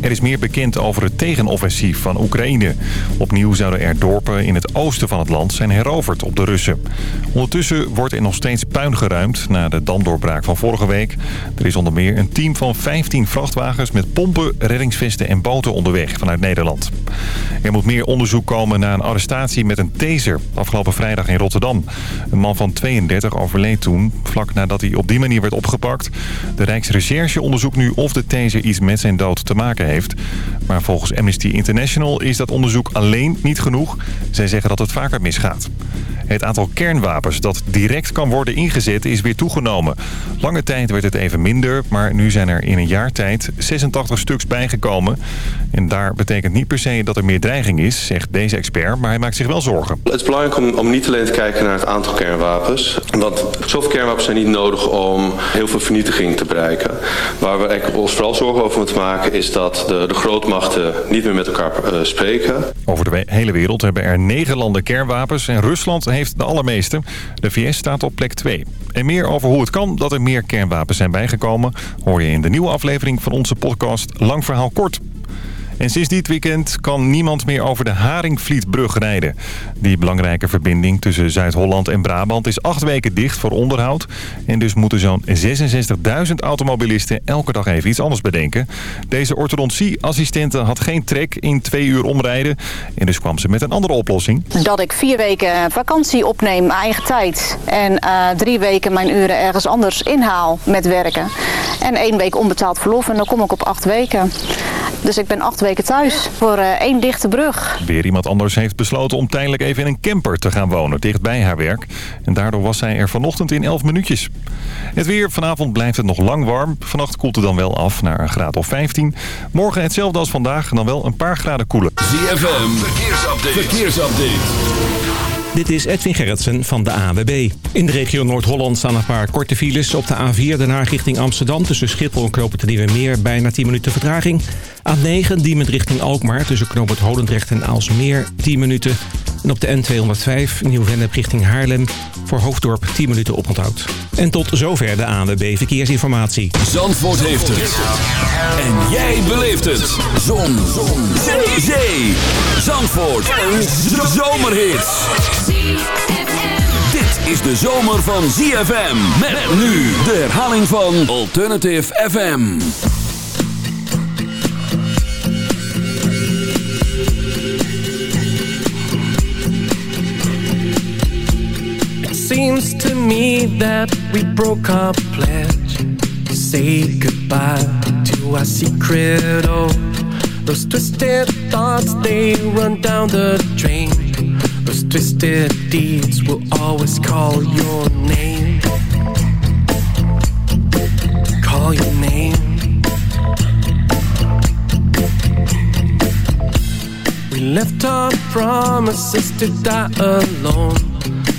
Er is meer bekend over het tegenoffensief van Oekraïne. Opnieuw zouden er dorpen in het oosten van het land zijn heroverd op de Russen. Ondertussen wordt er nog steeds puin geruimd na de damdoorbraak van vorige week. Er is onder meer een team van 15 vrachtwagens met pompen, reddingsvesten en boten onderweg vanuit Nederland. Er moet meer onderzoek komen naar een arrestatie met een taser afgelopen vrijdag in Rotterdam. Een man van 32 overleed toen, vlak nadat hij op die manier werd opgepakt. De Rijksrecherche onderzoekt nu of de taser iets met zijn dood te maken heeft. Maar volgens Amnesty International is dat onderzoek alleen niet genoeg. Zij zeggen dat het vaker misgaat. Het aantal kernwapens dat direct kan worden ingezet is weer toegenomen. Lange tijd werd het even minder, maar nu zijn er in een jaar tijd 86 stuks bijgekomen. En daar betekent niet per se dat er meer dreiging is, zegt deze expert, maar hij maakt zich wel zorgen. Het is belangrijk om, om niet alleen te kijken naar het aantal kernwapens. Want zoveel kernwapens zijn niet nodig om heel veel vernietiging te bereiken. Waar we ons vooral zorgen over moeten maken is dat de, de grootmachten niet meer met elkaar uh, spreken. Over de hele wereld hebben er negen landen kernwapens en Rusland heeft de allermeeste. De VS staat op plek 2. En meer over hoe het kan dat er meer kernwapens zijn bijgekomen... hoor je in de nieuwe aflevering van onze podcast Lang Verhaal Kort. En sinds dit weekend kan niemand meer over de Haringvlietbrug rijden. Die belangrijke verbinding tussen Zuid-Holland en Brabant is acht weken dicht voor onderhoud. En dus moeten zo'n 66.000 automobilisten elke dag even iets anders bedenken. Deze orthodontie-assistente had geen trek in twee uur omrijden. En dus kwam ze met een andere oplossing. Dat ik vier weken vakantie opneem, mijn eigen tijd. En uh, drie weken mijn uren ergens anders inhaal met werken. En één week onbetaald verlof en dan kom ik op acht weken. Dus ik ben acht weken thuis voor uh, één dichte brug. Weer iemand anders heeft besloten om tijdelijk even in een camper te gaan wonen, dicht bij haar werk. En daardoor was zij er vanochtend in 11 minuutjes. Het weer, vanavond blijft het nog lang warm. Vannacht koelt het dan wel af naar een graad of 15. Morgen hetzelfde als vandaag, dan wel een paar graden koeler. ZFM, verkeersupdate. verkeersupdate. Dit is Edwin Gerritsen van de AWB. In de regio Noord-Holland staan een paar korte files. Op de A4 daarna richting Amsterdam tussen Schiphol en Nieuwe Meer bijna 10 minuten vertraging. A9 Diemen richting Alkmaar tussen Knoopert Holendrecht en Aalsmeer 10 minuten. En op de N205 Nieuw-Vennep richting Haarlem voor Hoofddorp 10 minuten oponthoud. En tot zover de ANWB Verkeersinformatie. Zandvoort heeft het. En jij beleeft het. Zon. Zon. Zee. Zee. Zandvoort. Een zomerhit. Dit is de zomer van ZFM. Met nu de herhaling van Alternative FM. Seems to me that we broke our pledge to say goodbye to our secret oh. Those twisted thoughts they run down the drain. Those twisted deeds will always call your name. Call your name. We left our promises to die alone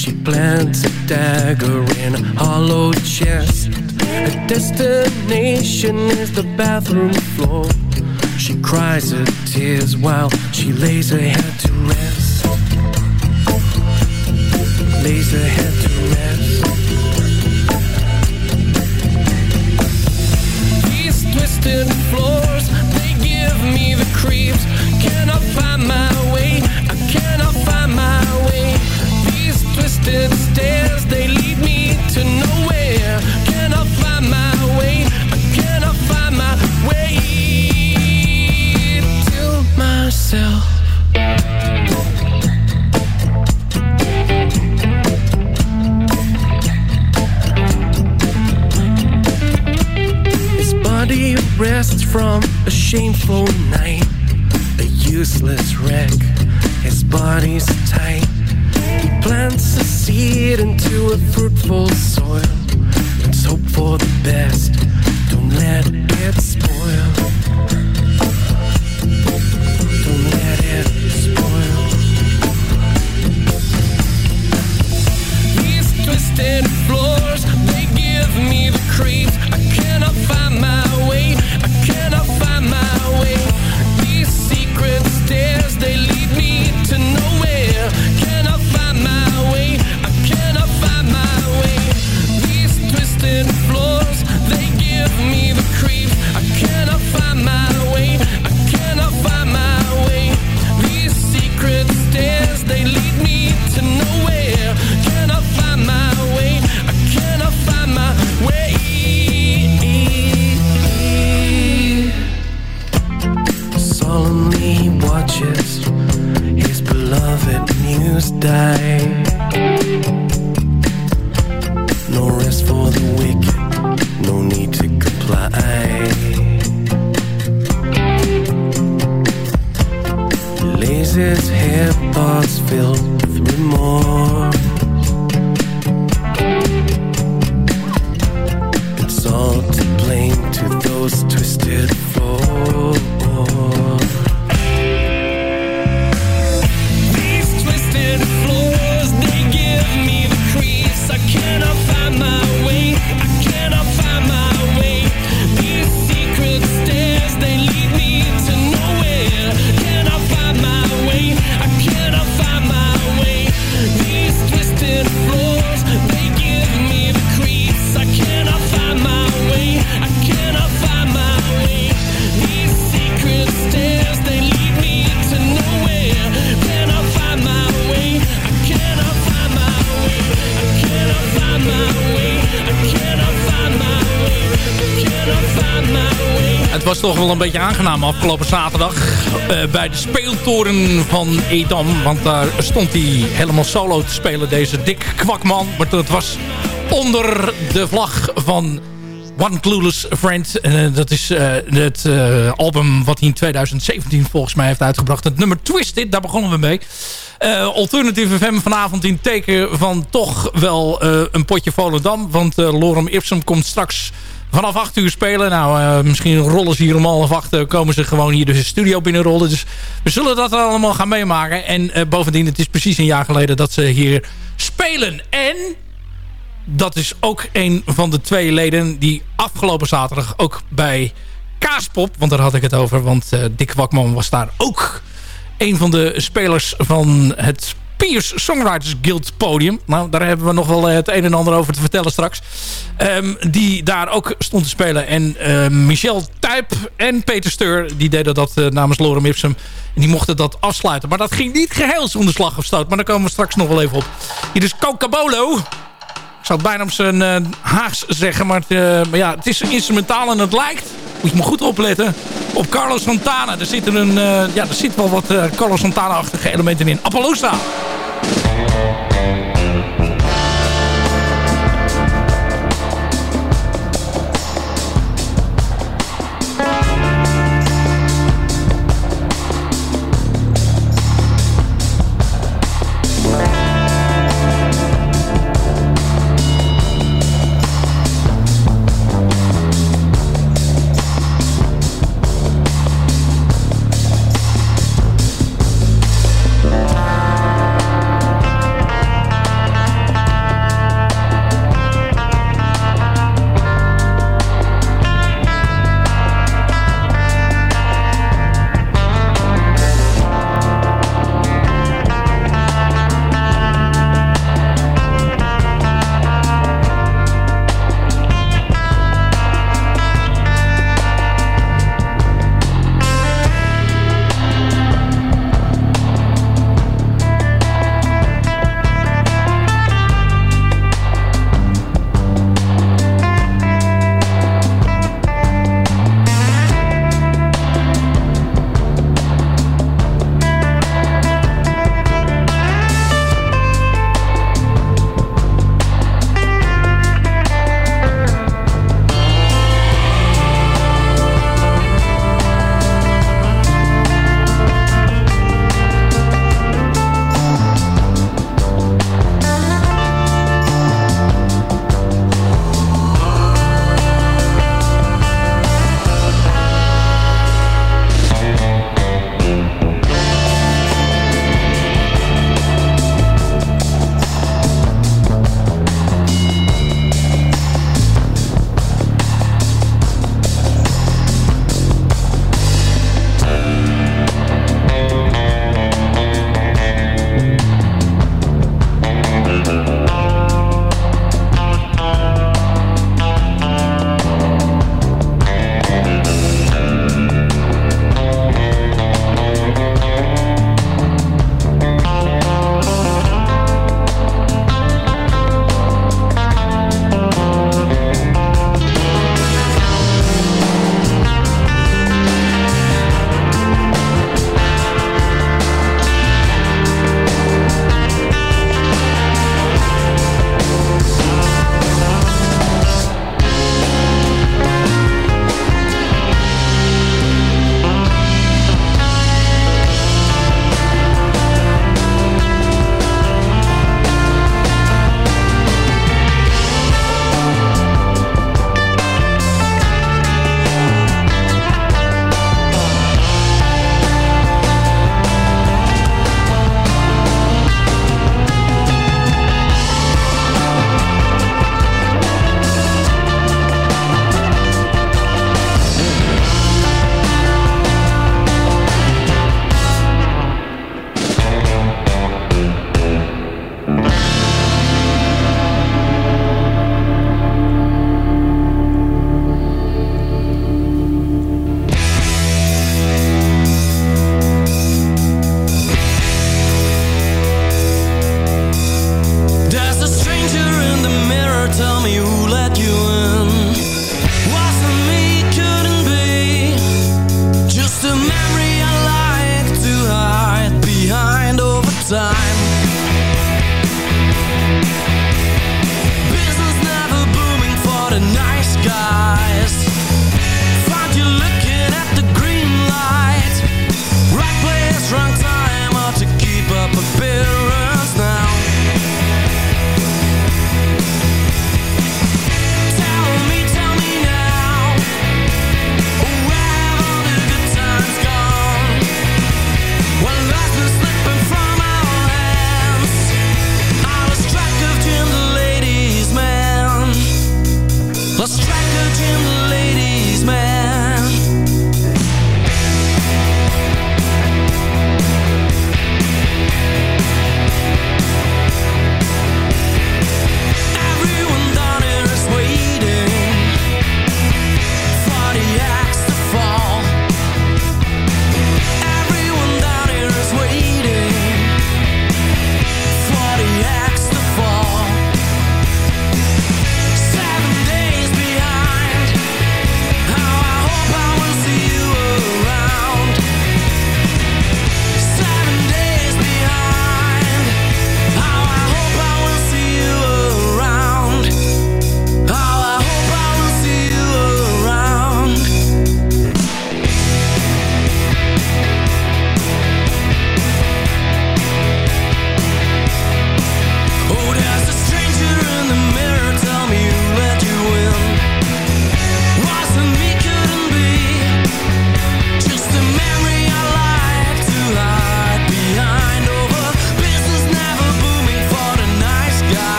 she plants a dagger in a hollow chest. Her destination is the bathroom floor. She cries her tears while she lays her head to rest. Lays her head to rest shameful night his head filled with remorse. Toch wel een beetje aangenaam afgelopen zaterdag. Uh, bij de speeltoren van Edam. Want daar stond hij helemaal solo te spelen, deze dik kwakman. Maar dat was onder de vlag van One Clueless Friend. Uh, dat is uh, het album wat hij in 2017 volgens mij heeft uitgebracht. Het nummer Twisted, daar begonnen we mee. Alternative FM vanavond in teken van toch wel een potje Volendam. Want Lorem Ipsum komt straks vanaf 8 uur spelen. Nou, misschien rollen ze hier om half acht. komen ze gewoon hier de studio binnenrollen. Dus we zullen dat allemaal gaan meemaken. En bovendien, het is precies een jaar geleden dat ze hier spelen. En dat is ook een van de twee leden die afgelopen zaterdag ook bij Kaaspop, want daar had ik het over, want Dick Wakman was daar ook een van de spelers van het Piers Songwriters Guild podium. Nou, daar hebben we nog wel het een en ander over te vertellen straks. Um, die daar ook stond te spelen. En uh, Michel Tuyp en Peter Steur, die deden dat uh, namens Lorem Ipsum. En die mochten dat afsluiten. Maar dat ging niet geheel zonder slag of stoot. Maar daar komen we straks nog wel even op. Hier is Cocabolo zou bijna op zijn uh, Haags zeggen. Maar, maar, ja, het is instrumentaal en het lijkt, moet je maar goed opletten, op Carlos Santana. Er, zit een, uh, ja, er zit wel wat Carlos Santana-achtige elementen in. Appaloosa!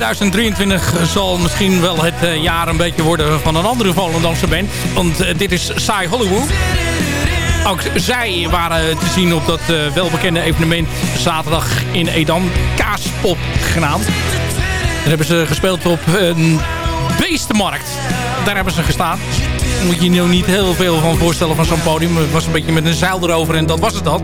2023 zal misschien wel het eh, jaar een beetje worden van een andere Volendamse band. Want eh, dit is Saai Hollywood. Ook zij waren te zien op dat uh, welbekende evenement zaterdag in Edam. Kaaspop genaamd. Daar hebben ze gespeeld op een beestenmarkt. Daar hebben ze gestaan. Moet je je niet heel veel van voorstellen van zo'n podium. Het was een beetje met een zeil erover en dat was het dan.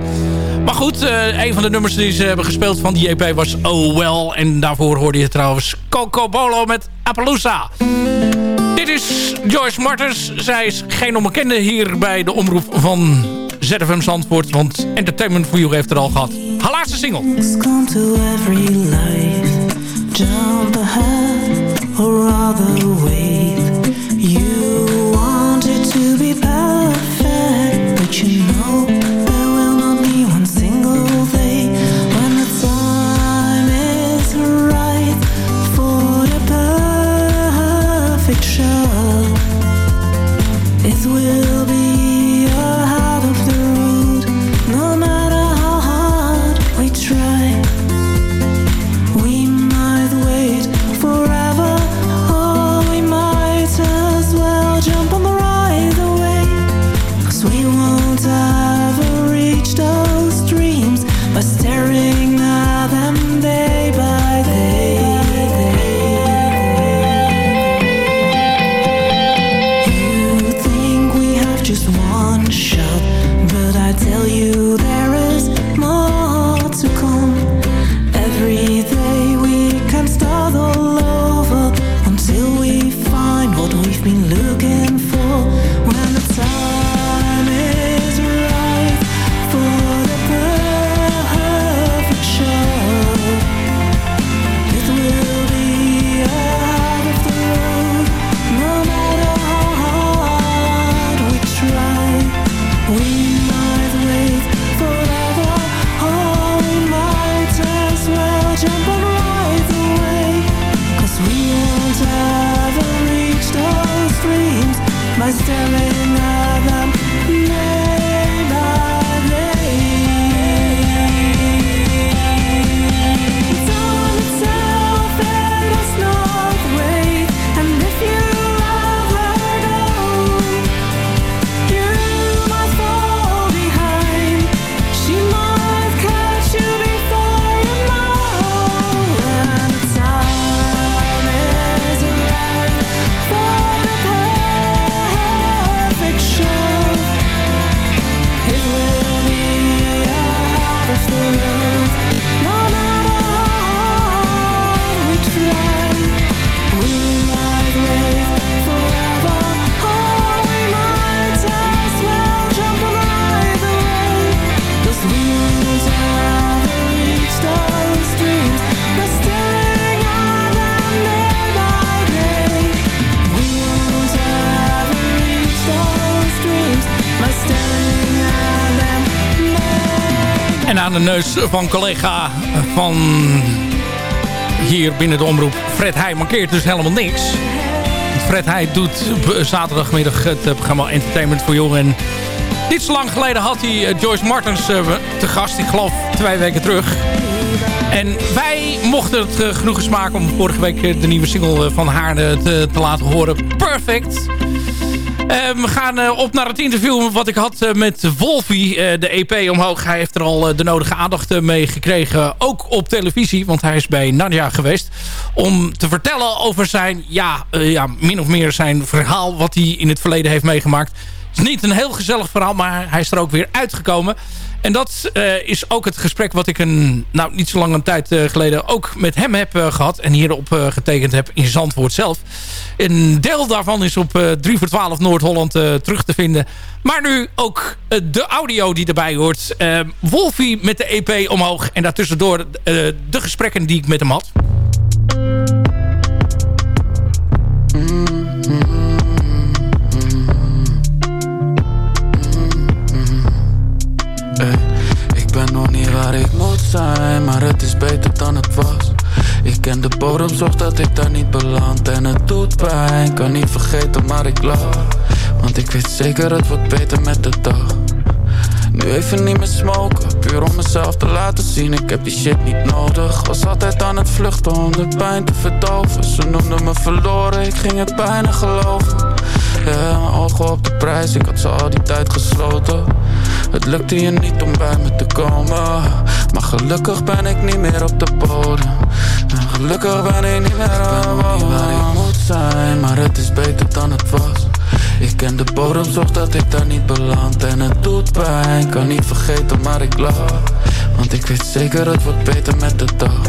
Maar goed, uh, een van de nummers die ze hebben gespeeld van die EP was Oh Well. En daarvoor hoorde je trouwens Coco Bolo met Appaloosa. Dit is Joyce Martens. Zij is geen onbekende hier bij de omroep van ZFM Zandvoort. Want Entertainment for You heeft er al gehad. Haar laatste single. To every or. De neus van collega van hier binnen de omroep. Fred Heij mankeert dus helemaal niks. Fred Heij doet zaterdagmiddag het programma Entertainment voor Jong. En niet zo lang geleden had hij Joyce Martens te gast. Ik geloof twee weken terug. En wij mochten het genoegen smaken om vorige week de nieuwe single van haar te, te laten horen. Perfect. Uh, we gaan uh, op naar het interview wat ik had uh, met Wolfie, de EP omhoog. Hij heeft er al de nodige aandacht mee gekregen, ook op televisie. Want hij is bij Nadia geweest om te vertellen over zijn, ja, ja, min of meer zijn verhaal... wat hij in het verleden heeft meegemaakt. Het is niet een heel gezellig verhaal, maar hij is er ook weer uitgekomen. En dat uh, is ook het gesprek wat ik een, nou, niet zo lang een tijd uh, geleden ook met hem heb uh, gehad. En hierop getekend heb in Zandvoort zelf. Een deel daarvan is op 3 voor 12 Noord-Holland terug te vinden. Maar nu ook de audio die erbij hoort. Wolfie met de EP omhoog. En daartussendoor de gesprekken die ik met hem had. Waar ik moet zijn, maar het is beter dan het was. Ik ken de bodem, zorg dat ik daar niet beland. En het doet pijn, kan niet vergeten, maar ik lach. Want ik weet zeker, het wordt beter met de dag. Nu even niet meer smoken, puur om mezelf te laten zien Ik heb die shit niet nodig Was altijd aan het vluchten om de pijn te verdoven Ze noemden me verloren, ik ging het bijna geloven Ja, mijn ogen op de prijs, ik had ze al die tijd gesloten. Het lukte je niet om bij me te komen. Maar gelukkig ben ik niet meer op de bodem. En Gelukkig ben ik niet meer bodem waar ik moet zijn, maar het is beter dan het was. Ik ken de bodem, zorg dat ik daar niet beland. En het doet pijn, kan niet vergeten, maar ik lach. Want ik weet zeker, het wordt beter met de dag.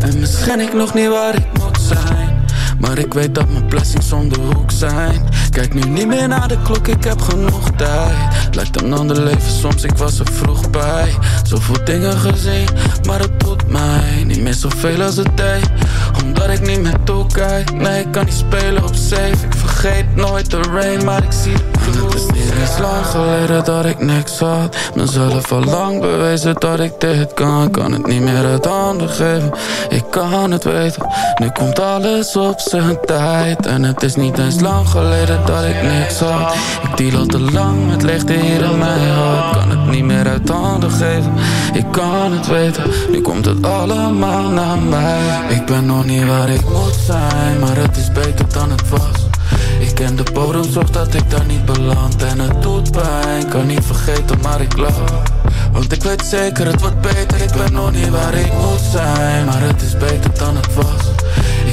En misschien ik nog niet waar ik moet zijn maar ik weet dat mijn blessings om de hoek zijn. Kijk nu niet meer naar de klok, ik heb genoeg tijd. Lijkt een ander leven, soms ik was er vroeg bij. Zoveel dingen gezien, maar het doet mij Niet meer zoveel als het deed. Omdat ik niet meer toekijk Nee, ik kan niet spelen op safe. Ik vergeet nooit de rain, maar ik zie de blue Het is niet eens lang geleden dat ik niks had. Mezelf al lang bewezen dat ik dit kan. Kan het niet meer uit handen geven? Ik kan het weten. Nu komt alles op tijd. En het is niet eens lang geleden dat ik niks had. Ik deal al te lang met licht hier in mijn hart Kan het niet meer uit handen geven. Ik kan het weten. Nu komt het allemaal naar mij. Ik ben nog niet waar ik moet zijn Maar het is beter dan het was. Ik ken de bodem, zorg dat ik daar niet beland. En het doet pijn, kan niet vergeten, maar ik lach Want ik weet zeker, het wordt beter Ik ben nog niet waar ik moet zijn Maar het is beter dan het was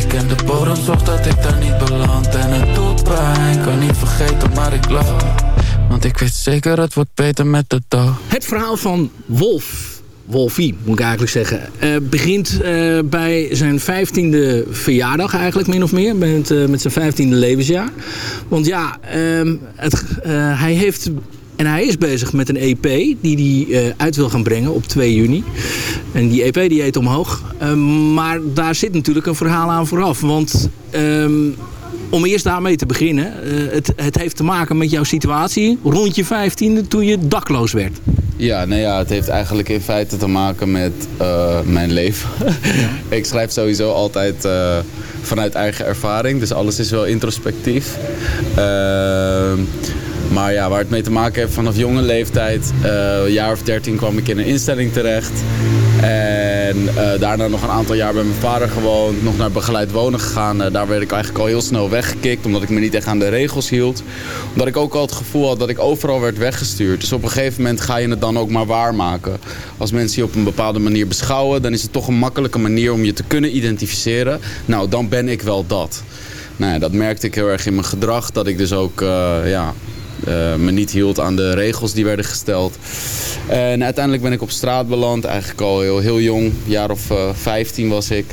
Ik ken de bodem, zorg dat ik daar niet beland En het doet pijn, kan niet vergeten, maar ik lach Want ik weet zeker, het wordt beter met de dag Het verhaal van Wolf Wolfie, moet ik eigenlijk zeggen. Uh, begint uh, bij zijn vijftiende verjaardag eigenlijk, min of meer. Met, met zijn vijftiende levensjaar. Want ja, het, hij heeft... En hij is bezig met een EP die hij uit wil gaan brengen op 2 juni. En die EP die heet Omhoog. Ehm, maar daar zit natuurlijk een verhaal aan vooraf. Want um, om eerst daarmee te beginnen. het, het heeft te maken met jouw situatie rond je vijftiende toen je dakloos werd. Ja, nou ja, het heeft eigenlijk in feite te maken met uh, mijn leven. ik schrijf sowieso altijd uh, vanuit eigen ervaring, dus alles is wel introspectief. Uh, maar ja, waar het mee te maken heeft vanaf jonge leeftijd, een jaar of dertien kwam ik in een instelling terecht. En uh, daarna nog een aantal jaar bij mijn vader gewoond. Nog naar begeleid wonen gegaan. Uh, daar werd ik eigenlijk al heel snel weggekikt. Omdat ik me niet echt aan de regels hield. Omdat ik ook al het gevoel had dat ik overal werd weggestuurd. Dus op een gegeven moment ga je het dan ook maar waarmaken. Als mensen je op een bepaalde manier beschouwen. Dan is het toch een makkelijke manier om je te kunnen identificeren. Nou, dan ben ik wel dat. Nou ja, dat merkte ik heel erg in mijn gedrag. Dat ik dus ook ja, me niet hield aan de regels die werden gesteld. En uiteindelijk ben ik op straat beland, eigenlijk al heel, heel jong, een jaar of uh, 15 was ik.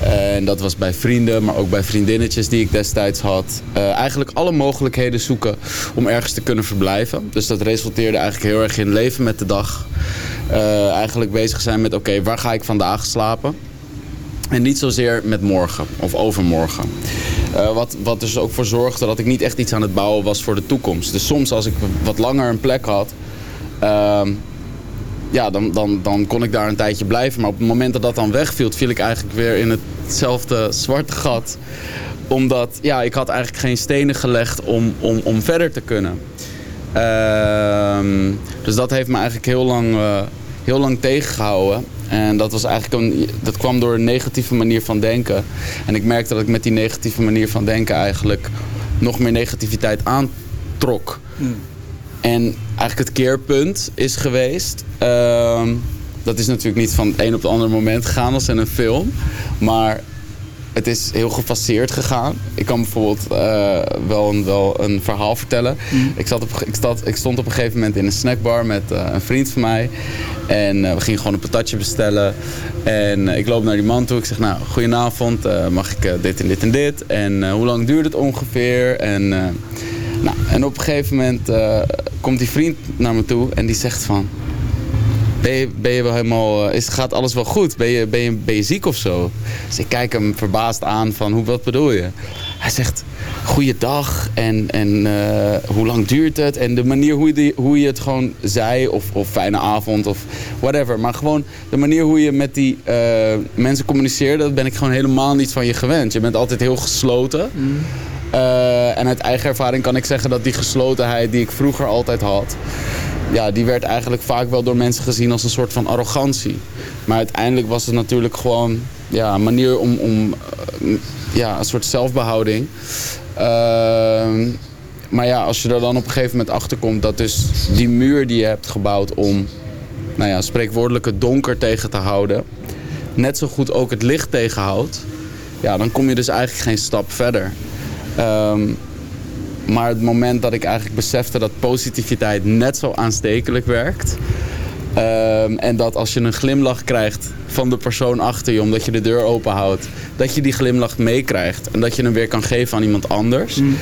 En dat was bij vrienden, maar ook bij vriendinnetjes die ik destijds had. Uh, eigenlijk alle mogelijkheden zoeken om ergens te kunnen verblijven. Dus dat resulteerde eigenlijk heel erg in leven met de dag. Eigenlijk bezig zijn met oké, waar ga ik vandaag slapen? En niet zozeer met morgen of overmorgen. Uh, wat, wat dus ook voor zorgde dat ik niet echt iets aan het bouwen was voor de toekomst. Dus soms als ik wat langer een plek had... Uh, ja, dan, dan, dan kon ik daar een tijdje blijven. Maar op het moment dat dat dan wegviel, viel ik eigenlijk weer in hetzelfde zwarte gat. Omdat, ja, ik had eigenlijk geen stenen gelegd om, om, om verder te kunnen. Ehm, dus dat heeft me eigenlijk heel lang, uh, heel lang tegengehouden. En dat, was eigenlijk een, dat kwam door een negatieve manier van denken. En ik merkte dat ik met die negatieve manier van denken eigenlijk nog meer negativiteit aantrok. Hmm. En eigenlijk het keerpunt is geweest. Ehm, dat is natuurlijk niet van het een op het andere moment gegaan als in een film. Maar het is heel gefaseerd gegaan. Ik kan bijvoorbeeld uh, wel, een, wel een verhaal vertellen. Mm. Ik, zat op, ik, zat, ik stond op een gegeven moment in een snackbar met uh, een vriend van mij. En uh, we gingen gewoon een patatje bestellen. En ik loop naar die man toe. Ik zeg, nou, goedenavond. mag ik dit en dit en dit? En hoe lang duurt het ongeveer? En, nou, en op een gegeven moment komt die vriend naar me toe en die zegt van... Ben je, ben je wel helemaal, is, gaat alles wel goed? Ben je, ben, je, ben je ziek of zo? Dus ik kijk hem verbaasd aan van, hoe, wat bedoel je? Hij zegt, goeiedag en, en uh, hoe lang duurt het? En de manier hoe je, hoe je het gewoon zei, of, of fijne avond of whatever. Maar gewoon de manier hoe je met die uh, mensen communiceerde, dat ben ik gewoon helemaal niet van je gewend. Je bent altijd heel gesloten. Mm. Uh, en uit eigen ervaring kan ik zeggen dat die geslotenheid die ik vroeger altijd had ja, die werd eigenlijk vaak wel door mensen gezien als een soort van arrogantie. Maar uiteindelijk was het natuurlijk gewoon ja, een manier om, om eh, ja, een soort zelfbehouding. Ehm, maar ja, als je er dan op een gegeven moment achter komt dat dus die muur die je hebt gebouwd om, nou ja, spreekwoordelijk het donker tegen te houden, net zo goed ook het licht tegenhoudt, ja, dan kom je dus eigenlijk geen stap verder. Um, maar het moment dat ik eigenlijk besefte dat positiviteit net zo aanstekelijk werkt. Um, en dat als je een glimlach krijgt van de persoon achter je, omdat je de deur open houdt, dat je die glimlach meekrijgt. En dat je hem weer kan geven aan iemand anders. Mm.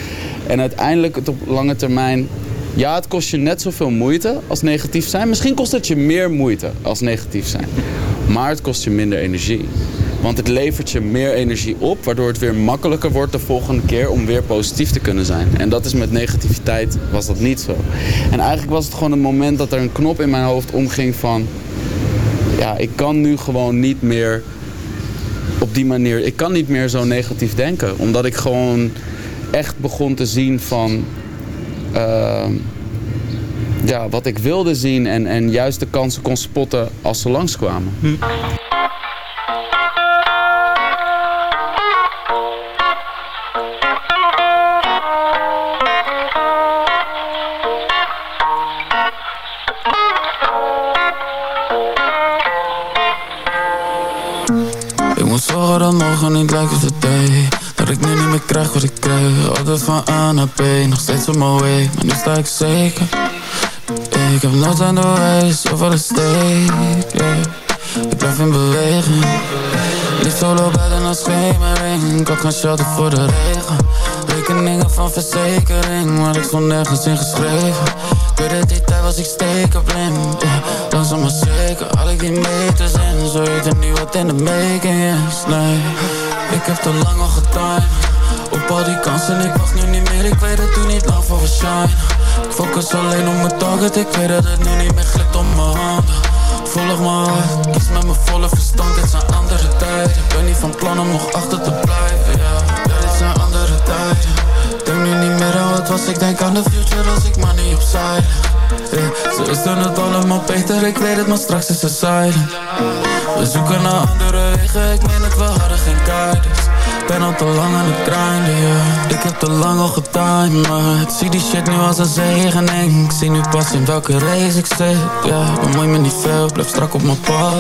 En uiteindelijk het op lange termijn, ja, het kost je net zoveel moeite als negatief zijn. Misschien kost het je meer moeite als negatief zijn. Maar het kost je minder energie. Want het levert je meer energie op, waardoor het weer makkelijker wordt de volgende keer om weer positief te kunnen zijn. En dat is met negativiteit was dat niet zo. En eigenlijk was het gewoon een moment dat er een knop in mijn hoofd omging van... Ja, ik kan nu gewoon niet meer op die manier... Ik kan niet meer zo negatief denken. Omdat ik gewoon echt begon te zien van... Uh, ja, wat ik wilde zien en, en juist de kansen kon spotten als ze langskwamen. Hm. Morgen niet lijkt of day Dat ik nu niet meer krijg wat ik kreeg Altijd van A naar B, nog steeds op mijn way. Maar nu sta ik zeker. Ik heb nooit aan de way, zoveel is steek yeah. Ik blijf in beweging Liefst solo als schemering. Had geen shelter voor de regen. Rekeningen van verzekering Maar ik stond nergens in geschreven. Ik weet die tijd was ik steken blind yeah. Langzaam maar zeker had ik die meters in. Zo weet er niet wat in de making is Nee, ik heb te lang al gedaan Op al die kansen, ik wacht nu niet meer Ik weet het nu niet lang voor we shine. Ik focus alleen op mijn target Ik weet dat het nu niet meer glipt om mijn handen Volg me. Hart, kies met mijn volle verstand Dit zijn andere tijden. Ik ben niet van plan om nog achter te blijven Ja, dit zijn andere tijden. Denk nu niet meer aan wat was Ik denk aan de future als ik money opzij yeah, Ze wisten het allemaal beter Ik weet het, maar straks is het silent. We zoeken naar andere wegen Ik meen het, we hadden geen guidance ben al te lang aan het grinden, yeah. Ik heb te lang al ik zie die shit nu als een zegening Ik zie nu pas in welke race ik zit, yeah. Bemoei me niet veel, blijf strak op mijn pad.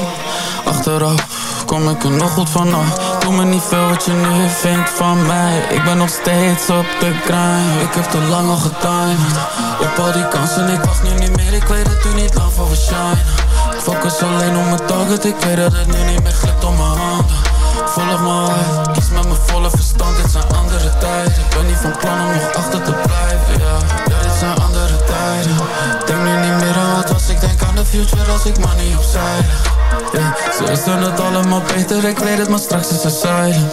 Achteraf kom ik er nog goed vanaf. Doe me niet veel wat je nu vindt van mij. Ik ben nog steeds op de grind. Ik heb te lang al gedaan. Op al die kansen, ik wacht nu niet meer. Ik weet het nu niet lang voor we shine. Focus alleen op mijn target. Ik weet dat het nu niet meer glipt om mijn handen Volg hart, kies met mijn volle verstand Dit zijn andere tijden. Ik ben niet van plan om nog achter te blijven Ja, ja dit zijn andere tijden. Denk nu niet meer aan wat was. Ik denk aan de future als ik money opzij yeah, Ze wisten het allemaal beter. Ik weet het, maar straks is het silent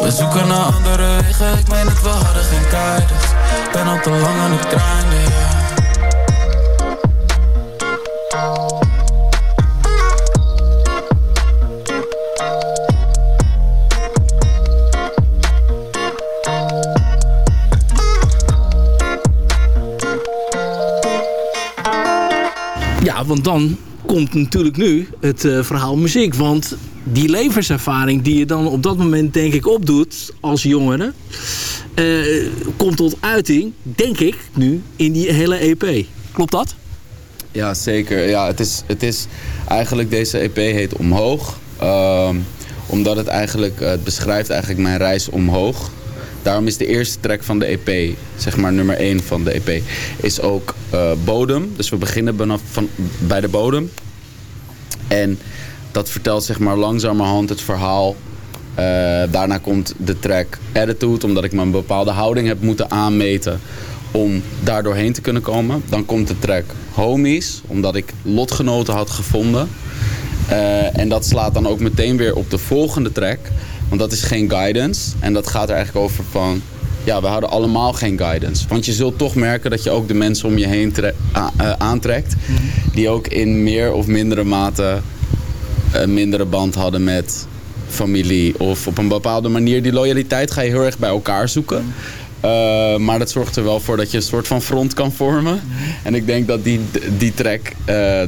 We zoeken naar andere wegen. Ik meen het, we hadden geen guidance Ben al te lang aan het yeah Ja, want dan komt natuurlijk nu het eh, verhaal muziek. Want die levenservaring die je dan op dat moment denk ik opdoet als jongere... eh, komt tot uiting, denk ik, nu in die hele EP. Klopt dat? Ja, zeker. Ja, het, is, het is eigenlijk, deze EP heet Omhoog. Ehm, omdat het eigenlijk, eh, het beschrijft eigenlijk mijn reis omhoog. Daarom is de eerste track van de EP, zeg maar nummer 1 van de EP, is ook eh, bodem. Dus we beginnen vanaf van, bij de bodem. En dat vertelt zeg maar langzamerhand het verhaal. Eh, daarna komt de track Attitude, omdat ik me een bepaalde houding heb moeten aanmeten om daar doorheen te kunnen komen. Dan komt de track Homies, omdat ik lotgenoten had gevonden. Eh, en dat slaat dan ook meteen weer op de volgende track. Want dat is geen guidance. En dat gaat er eigenlijk over van... Ja, we hadden allemaal geen guidance. Want je zult toch merken dat je ook de mensen om je heen eh, aantrekt... die ook in meer of mindere mate een mindere band hadden met familie. Of op een bepaalde manier. Die loyaliteit ga je heel erg bij elkaar zoeken. Uh, maar dat zorgt er wel voor dat je een soort van front kan vormen. En ik denk dat die, die track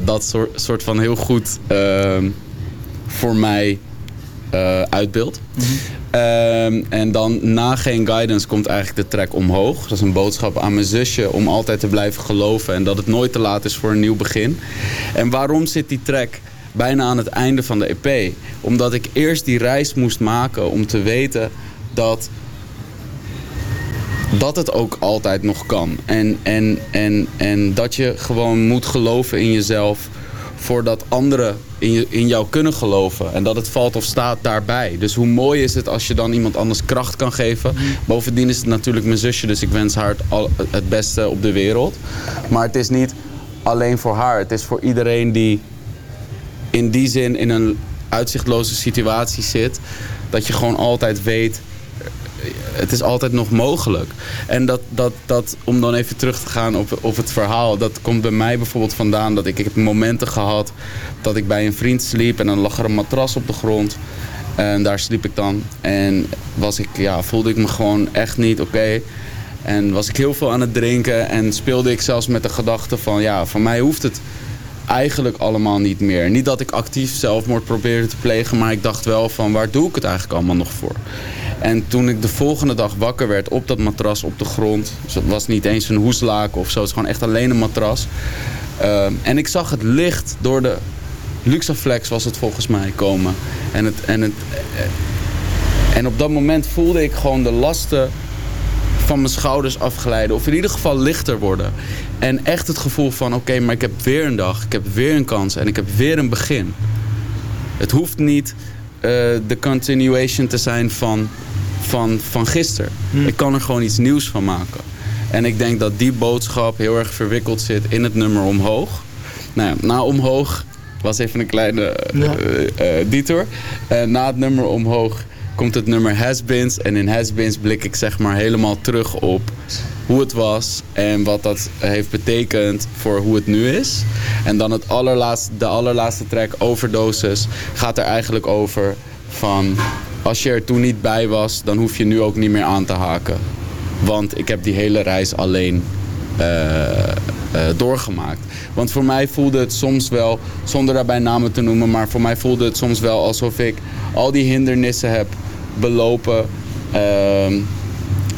dat soort, van heel goed uh, voor mij uh, uitbeeldt. Mm -hmm. en dan na geen guidance komt eigenlijk de track omhoog. Dat is een boodschap aan mijn zusje om altijd te blijven geloven. En dat het nooit te laat is voor een nieuw begin. En waarom zit die track bijna aan het einde van de EP? Omdat ik eerst die reis moest maken om te weten dat dat het ook altijd nog kan. En, en, en, en dat je gewoon moet geloven in jezelf voordat anderen in, in jou kunnen geloven. En dat het valt of staat daarbij. Dus hoe mooi is het als je dan iemand anders kracht kan geven. Bovendien is het natuurlijk mijn zusje, dus ik wens haar het beste op de wereld. Maar het is niet alleen voor haar. Het is voor iedereen die in die zin in een uitzichtloze situatie zit. Dat je gewoon altijd weet, het is altijd nog mogelijk. En dat, dat, dat, om dan even terug te gaan op, op het verhaal. Dat komt bij mij bijvoorbeeld vandaan dat ik, ik heb momenten gehad dat ik bij een vriend sliep en dan lag er een matras op de grond. En daar sliep ik dan. En was ik, ja, voelde ik me gewoon echt niet oké. En was ik heel veel aan het drinken en speelde ik zelfs met de gedachte van ja, van mij hoeft het eigenlijk allemaal niet meer. Niet dat ik actief zelfmoord probeerde te plegen, maar ik dacht wel van waar doe ik het eigenlijk allemaal nog voor? En toen ik de volgende dag wakker werd op dat matras op de grond. Dus het was niet eens een hoeslaken of zo. Het is gewoon echt alleen een matras. Uh, en ik zag het licht door de Luxaflex was het volgens mij komen. En, het, en, het, en op dat moment voelde ik gewoon de lasten van mijn schouders afglijden. Of in ieder geval lichter worden. En echt het gevoel van oké, okay, maar ik heb weer een dag. Ik heb weer een kans. En ik heb weer een begin. Het hoeft niet uh, de continuation te zijn van, van, van gisteren. Hmm. Ik kan er gewoon iets nieuws van maken. En ik denk dat die boodschap heel erg verwikkeld zit in het nummer Omhoog. Nou ja, na Omhoog was even een kleine ja. uh, uh, detour. na het nummer Omhoog komt het nummer Has-Beens. En in Has-Beens blik ik zeg maar helemaal terug op hoe het was en wat dat heeft betekend voor hoe het nu is. En dan het allerlaatste, de allerlaatste track, Overdoses, gaat er eigenlijk over van... als je er toen niet bij was, dan hoef je nu ook niet meer aan te haken. Want ik heb die hele reis alleen uh, uh, doorgemaakt. Want voor mij voelde het soms wel, zonder daarbij namen te noemen... maar voor mij voelde het soms wel alsof ik al die hindernissen heb belopen... Uh,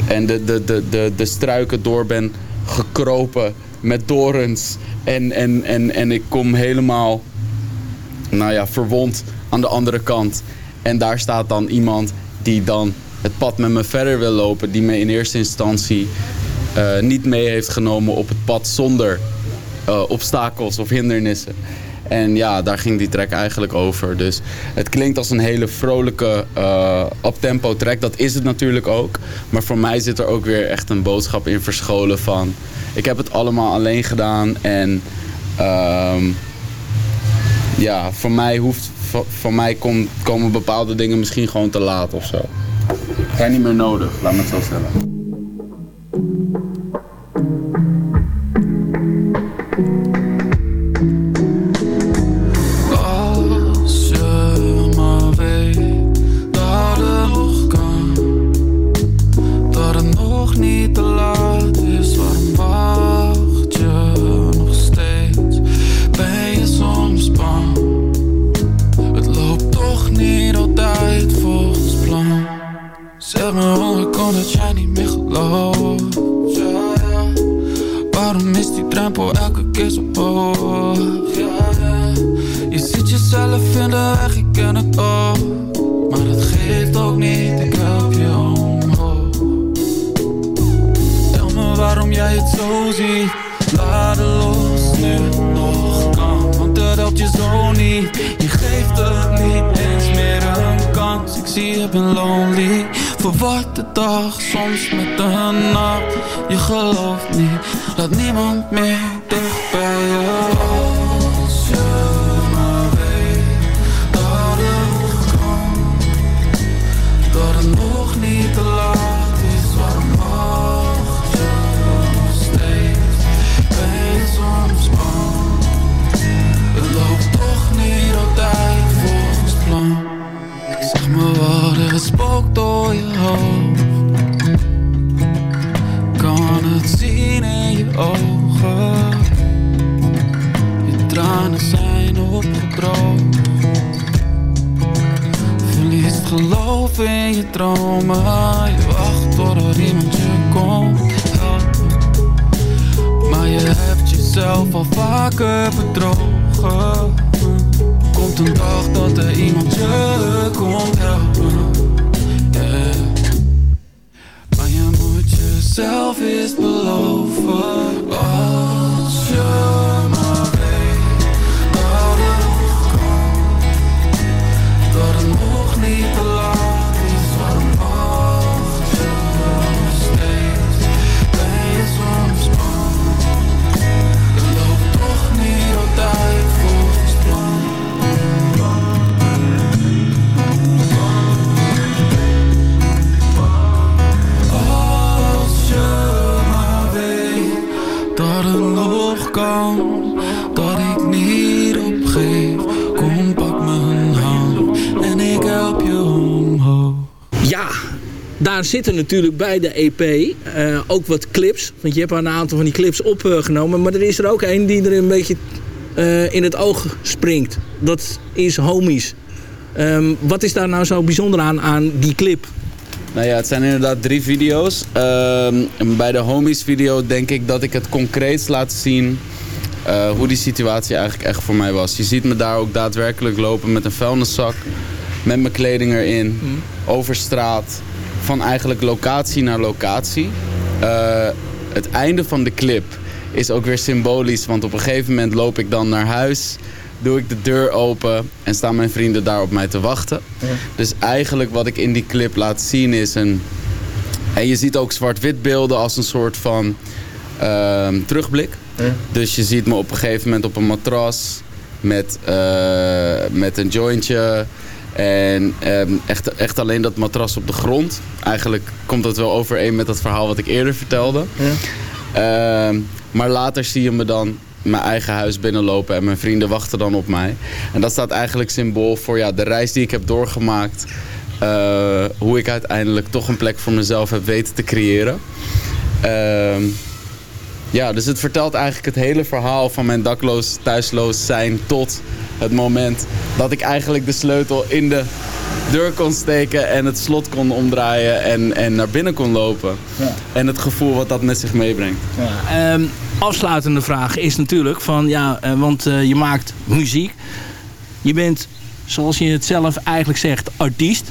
en de, de, de, de, de struiken door ben gekropen met dorens. En, en, en, en ik kom helemaal nou ja, verwond aan de andere kant. En daar staat dan iemand die dan het pad met me verder wil lopen. Die me in eerste instantie uh, niet mee heeft genomen op het pad zonder uh, obstakels of hindernissen. En ja, daar ging die track eigenlijk over. Dus het klinkt als een hele vrolijke uh, up-tempo track. Dat is het natuurlijk ook. Maar voor mij zit er ook weer echt een boodschap in verscholen van... Ik heb het allemaal alleen gedaan en... Um, ja, voor mij, hoeft, voor, mij kom, komen bepaalde dingen misschien gewoon te laat of zo. Zijn niet meer nodig, laat me het zo stellen. Ziet jezelf in de weg, ik ken het ook Maar dat geeft ook niet, ik help je omhoog. Tel me waarom jij het zo ziet. Laat los, nu nog kan Want dat helpt je zo niet. Je geeft het niet eens meer een kans. Ik zie je ben lonely. Verward de dag, soms met de nacht. Je gelooft niet, laat niemand meer dicht bij je in je dromen. Je wacht totdat iemand je komt. Helpen Maar je hebt jezelf al vaker bedrogen. Komt een dag dat er iemand je komt helpen. Maar je moet jezelf eens beloven daar zitten natuurlijk bij de EP eh, ook wat clips. Want je hebt een aantal van die clips opgenomen. Maar er is er ook één die er een beetje eh, in het oog springt. Dat is Homies. Ehm, wat is daar nou zo bijzonder aan, aan die clip? Nou ja, het zijn inderdaad drie video's. Ehm, bij de homies video denk ik dat ik het concreets laat zien eh, hoe die situatie eigenlijk echt voor mij was. Je ziet me daar ook daadwerkelijk lopen met een vuilniszak, met mijn kleding erin, over straat, van eigenlijk locatie naar locatie. Eh, het einde van de clip is ook weer symbolisch, want op een gegeven moment loop ik dan naar huis doe ik de deur open en staan mijn vrienden daar op mij te wachten. Dus eigenlijk wat ik in die clip laat zien is een... En je ziet ook zwart-wit beelden als een soort van ehm, terugblik. Dus je ziet me op een gegeven moment op een matras met, eh, met een jointje. En ehm, echt, echt alleen dat matras op de grond. Eigenlijk komt dat wel overeen met dat verhaal wat ik eerder vertelde. Ehm, maar later zie je me dan mijn eigen huis binnenlopen en mijn vrienden wachten dan op mij. En dat staat eigenlijk symbool voor ja, de reis die ik heb doorgemaakt. eh, hoe ik uiteindelijk toch een plek voor mezelf heb weten te creëren. Ehm, ja, dus het vertelt eigenlijk het hele verhaal van mijn dakloos, thuisloos zijn tot het moment dat ik eigenlijk de sleutel in de deur kon steken en het slot kon omdraaien en, en naar binnen kon lopen. Ja. En het gevoel wat dat met zich meebrengt. Ehm, afsluitende vraag is natuurlijk van ja, eh, want eh, je maakt muziek. Je bent, zoals je het zelf eigenlijk zegt, artiest.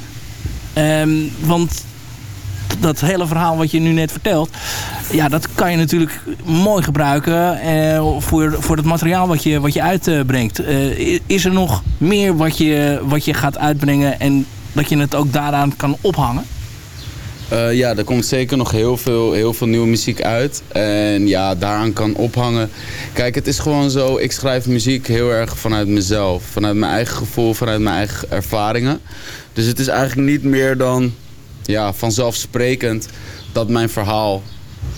Ehm, want dat hele verhaal wat je nu net vertelt, ja, dat kan je natuurlijk mooi gebruiken eh, voor, voor het materiaal wat je, wat je uitbrengt. Eh, is er nog meer wat je, wat je gaat uitbrengen en dat je het ook daaraan kan ophangen? Eh, ja, er komt zeker nog heel veel, heel veel nieuwe muziek uit. En ja, daaraan kan ophangen. Kijk, het is gewoon zo, ik schrijf muziek heel erg vanuit mezelf. Vanuit mijn eigen gevoel, vanuit mijn eigen ervaringen. Dus het is eigenlijk niet meer dan ja, vanzelfsprekend dat mijn verhaal,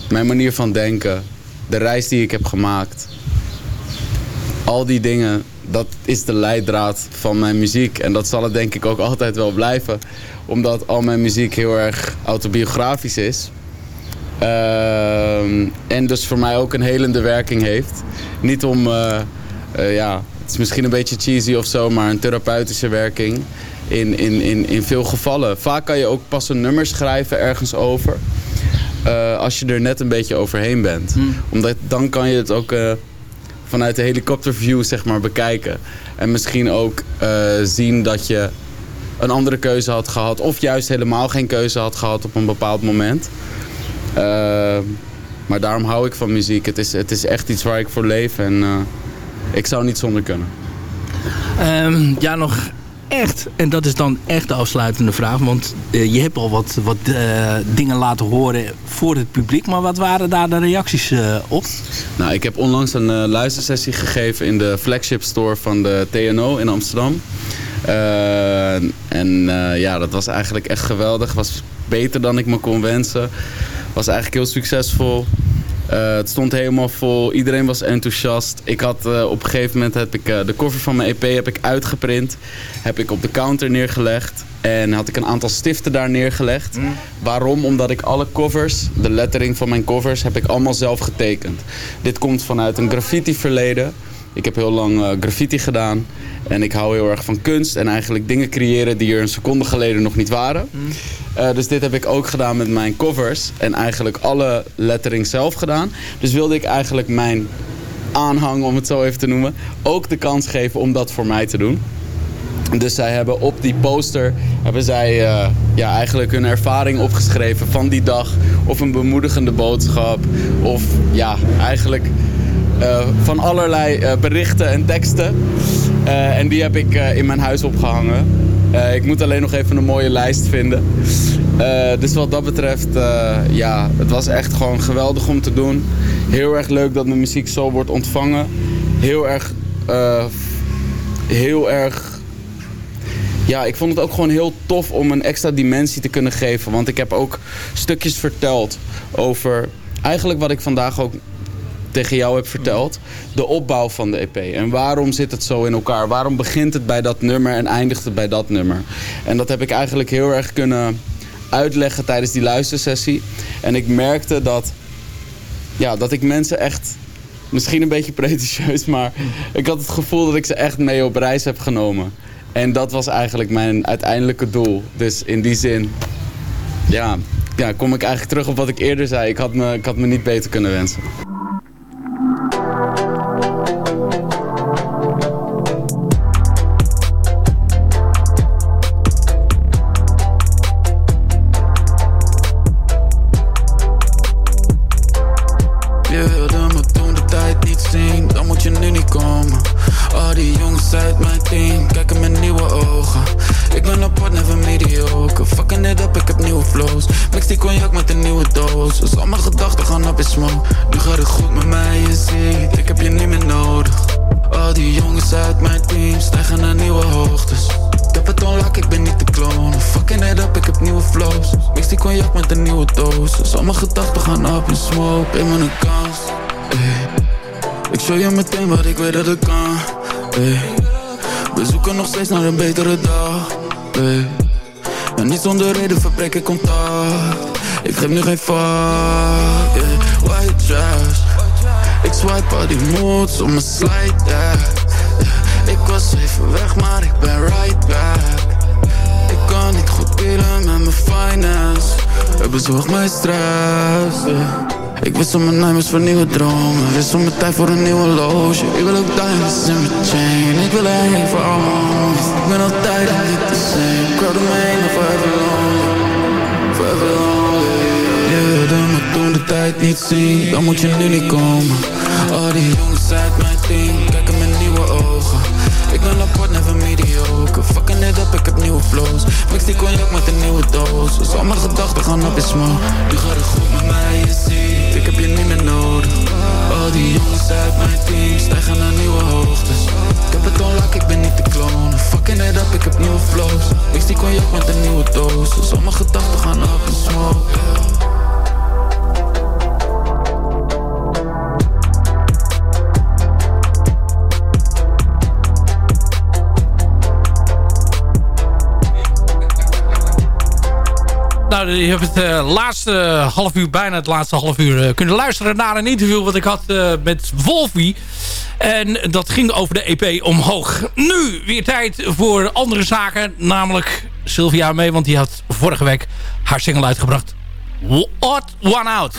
mijn manier van denken, de reis die ik heb gemaakt, al die dingen, dat is de leidraad van mijn muziek. En dat zal het denk ik ook altijd wel blijven. Omdat al mijn muziek heel erg autobiografisch is. Ehm, en dus voor mij ook een helende werking heeft. Niet om, eh, eh, ja, het is misschien een beetje cheesy of zo, maar een therapeutische werking. In, in, in, in veel gevallen. Vaak kan je ook pas een nummer schrijven ergens over. eh, als je er net een beetje overheen bent. Omdat dan kan je het ook eh, vanuit de helikopterview zeg maar, bekijken. En misschien ook eh, zien dat je een andere keuze had gehad. Of juist helemaal geen keuze had gehad op een bepaald moment. Maar daarom hou ik van muziek. Het is, het is echt iets waar ik voor leef. En eh, ik zou niet zonder kunnen. Ehm, ja, nog echt, en dat is dan echt de afsluitende vraag. Want eh, je hebt al wat, wat eh, dingen laten horen voor het publiek. Maar wat waren daar de reacties eh, op? Nou, ik heb onlangs een luistersessie gegeven in de flagship store van de TNO in Amsterdam. En ja, dat was eigenlijk echt geweldig. Was beter dan ik me kon wensen. Was eigenlijk heel succesvol. Eh, het stond helemaal vol. Iedereen was enthousiast. Ik had eh, op een gegeven moment heb ik, eh, de cover van mijn EP heb ik uitgeprint. Heb ik op de counter neergelegd. En had ik een aantal stiften daar neergelegd. Waarom? Omdat ik alle covers, de lettering van mijn covers, heb ik allemaal zelf getekend. Dit komt vanuit een graffiti verleden. Ik heb heel lang graffiti gedaan. En ik hou heel erg van kunst en eigenlijk dingen creëren die er een seconde geleden nog niet waren. Eh, dus dit heb ik ook gedaan met mijn covers. En eigenlijk alle lettering zelf gedaan. Dus wilde ik eigenlijk mijn aanhang, om het zo even te noemen, ook de kans geven om dat voor mij te doen. Dus zij hebben op die poster hebben zij, eh, ja, eigenlijk hun ervaring opgeschreven van die dag. Of een bemoedigende boodschap. Of ja, eigenlijk eh, van allerlei berichten en teksten. Eh, en die heb ik eh, in mijn huis opgehangen. Eh, ik moet alleen nog even een mooie lijst vinden. Dus wat dat betreft, ja, het was echt gewoon geweldig om te doen. Heel erg leuk dat mijn muziek zo wordt ontvangen. Heel erg, heel erg ja, ik vond het ook gewoon heel tof om een extra dimensie te kunnen geven. Want ik heb ook stukjes verteld over eigenlijk wat ik vandaag ook tegen jou heb verteld. De opbouw van de EP. En waarom zit het zo in elkaar? Waarom begint het bij dat nummer en eindigt het bij dat nummer? En dat heb ik eigenlijk heel erg kunnen uitleggen tijdens die luistersessie. En ik merkte dat, ja, dat ik mensen echt misschien een beetje pretentieus, maar ik had het gevoel dat ik ze echt mee op reis heb genomen. En dat was eigenlijk mijn uiteindelijke doel. Dus in die zin, ja, ja kom ik eigenlijk terug op wat ik eerder zei. Ik had me, ik had me niet beter kunnen wensen. Mix die cognac met een nieuwe doos. Dus al mijn gedachten gaan op in smoke. Nu gaat het goed met mij, je ziet, ik heb je niet meer nodig. Al die jongens uit mijn team stijgen naar nieuwe hoogtes. Ik heb het onlak, ik ben niet te klonen. Fucking it up, ik heb nieuwe flows. Mix die cognac met een nieuwe doos. Dus al mijn gedachten gaan op in smoke. Me een kans. Ik show je meteen wat ik weet dat ik kan. We zoeken nog steeds naar een betere dag. En niet zonder reden verbreek ik contact. Ik geef nu geen fuck, yeah. White trash. Ik swipe al die moods om mijn slide yeah. Ik was even weg, maar ik ben right back. Ik kan niet goed dealen met mijn finance. Het bezorgt mij stress. yeah. Ik wissel mijn nightmares voor nieuwe dromen. Wissel mijn tijd voor een nieuwe loge. Ik wil ook diamonds in mijn chain. Ik wil één voor allemaal. Ik ben altijd niet the same. Crowd om me forever lonely. Forever lonely. Je wilde me toen de tijd niet zien. Dan moet je nu niet komen. Al die jongens uit mijn team Ik ben apart, never mediocre. Fucking it up, ik heb nieuwe flows. Mix die cognac met een nieuwe doos. Dus al mijn gedachten gaan op in smoke. Nu gaat het goed met mij, je ziet. Ik heb je niet meer nodig. Al die jongens uit mijn team stijgen naar nieuwe hoogtes. Ik heb het onlak, ik ben niet te klonen. Fucking it up, ik heb nieuwe flows. Mix die cognac met een nieuwe doos. Dus al mijn gedachten gaan op in smoke. Nou, je hebt het uh, laatste half uur, bijna het laatste half uur... Uh, kunnen luisteren naar een interview wat ik had uh, met Wolfie. En dat ging over de EP omhoog. Nu weer tijd voor andere zaken. Namelijk Sylvia mee, want die had vorige week haar single uitgebracht. What One Out.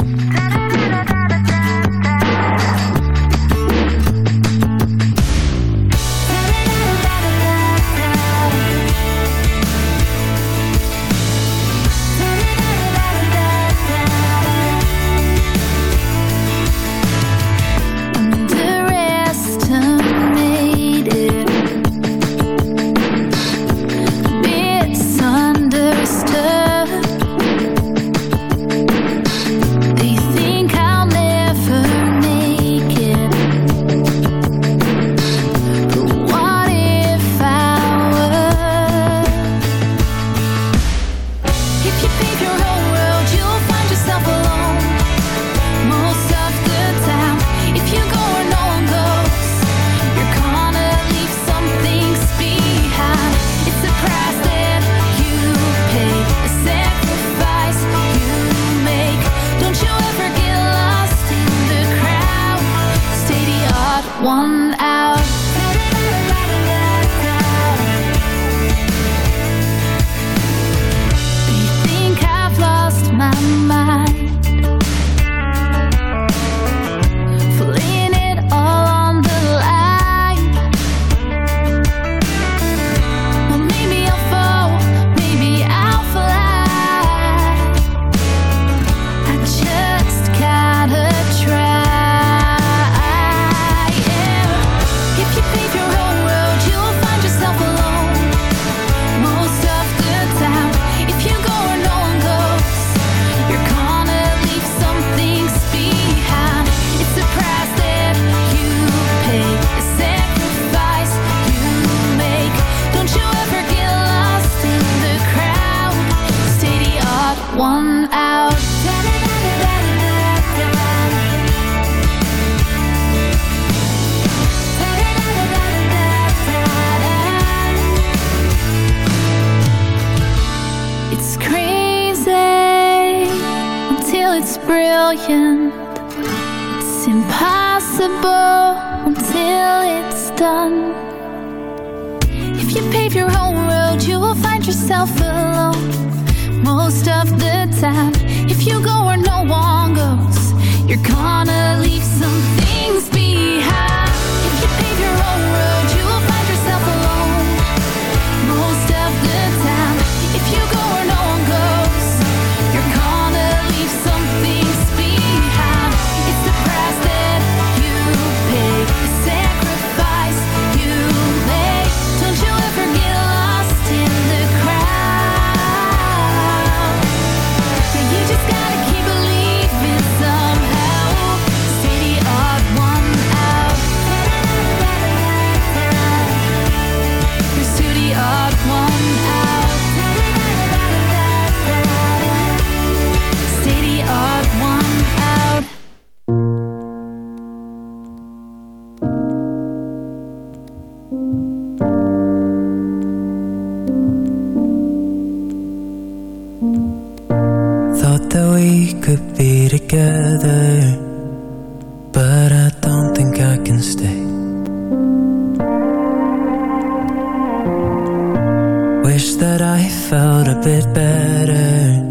bit better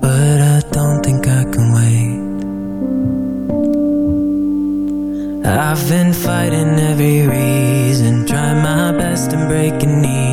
But I don't think I can wait. I've been fighting every reason Trying my best and breaking knees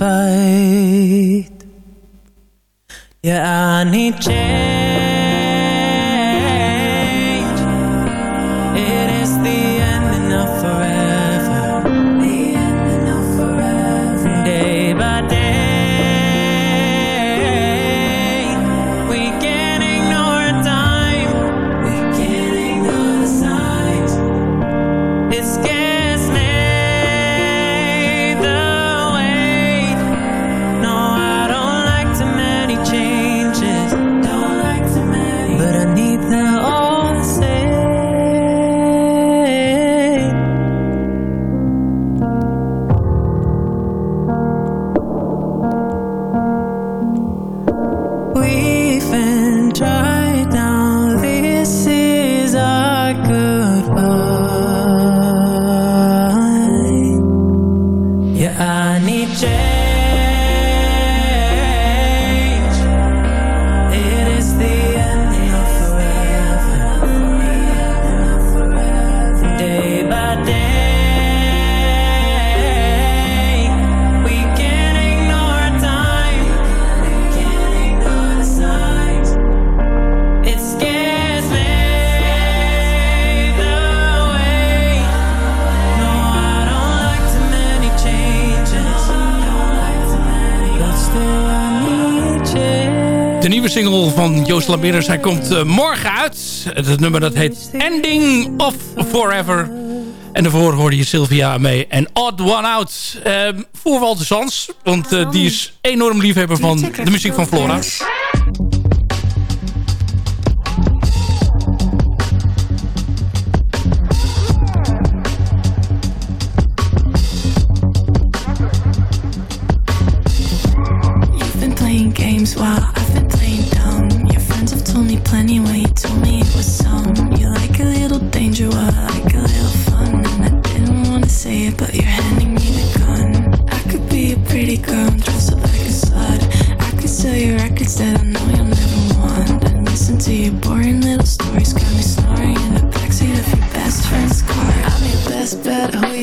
reason to van Joost Labidders. Hij komt uh, morgen uit. Het nummer dat heet Ending of Forever. En daarvoor hoorde je Sylvia mee en Odd One Out. Uh, voor Walter Sans, want uh, die is enorm liefhebber van de muziek van Flora.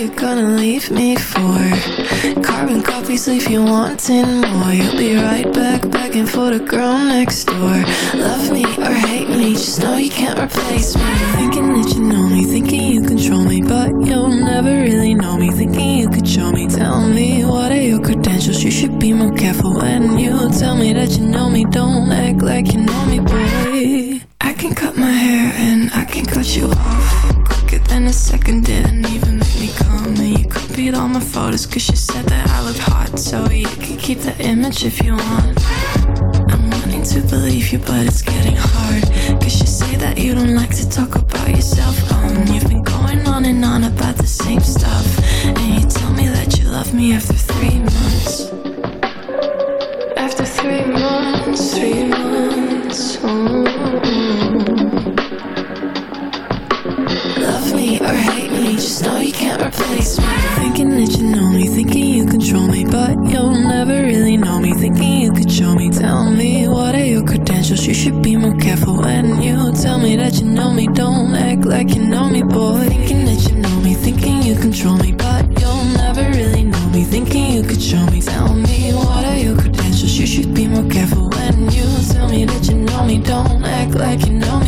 You gonna leave me for? Carbon copies leave you wanting more. You'll be right back, begging for the girl next door. Love me or hate me, just know you can't replace me. Thinking that you know me, thinking you control me, but you'll never really know me. Thinking you could show me, tell me what are your credentials? You should be more careful when you tell me that you know me. Don't act like you know me, boy. I can cut my hair and I can cut you off quicker than a second. Didn't even copied all my photos cause you said that I look hot. So you can keep the image if you want. I'm wanting to believe you, but it's getting hard. Cause you say that you don't like to talk about yourself. Um, you've been going on and on about the same stuff. And you tell me that you love me after three months. After three months, three months. Love just know you can't replace me. Thinking that you know me, thinking you control me, but you'll never really know me. Thinking you could show me, tell me what are your credentials? You should be more careful when you tell me that you know me. Don't act like you know me, boy. Thinking that you know me, thinking you control me, but you'll never really know me. Thinking you could show me, tell me what are your credentials? You should be more careful when you tell me that you know me. Don't act like you know me,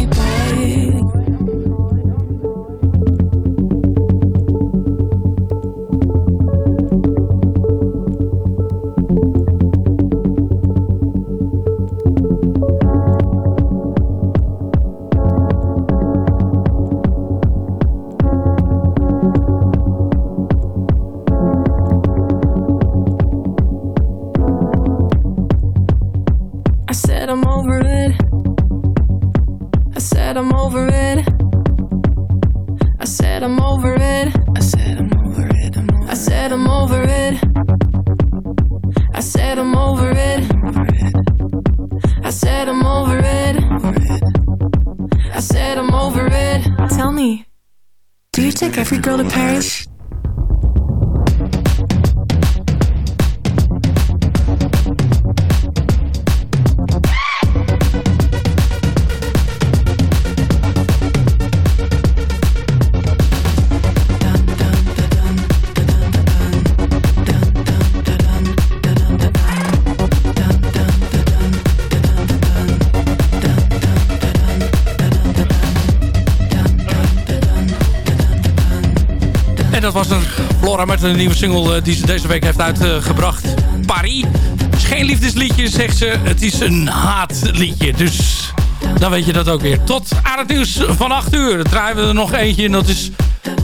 Met een nieuwe single eh, die ze deze week heeft uitgebracht. Paris. Het is geen liefdesliedje, zegt ze. Het is een haatliedje. Dus dan weet je dat ook weer. Tot aan het nieuws van 8 uur. Draaien we er nog eentje. En dat is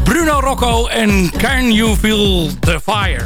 Bruno Rocco en Can You Feel the Fire?